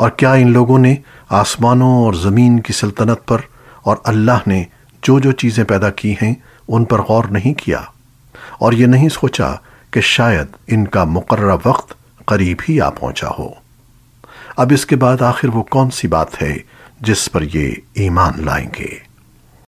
اور کیا ان لوگوں نے آسمانوں اور زمین کی سلطنت پر اور اللہ نے جو جو چیزیں پیدا کی ہیں ان پر غور نہیں کیا؟ اور یہ نہیں سوچا کہ شاید ان کا مقررہ وقت قریب ہی آ پہنچا ہو۔ اب اس کے بعد آخر وہ کون سی بات ہے جس پر یہ ایمان لائیں گے؟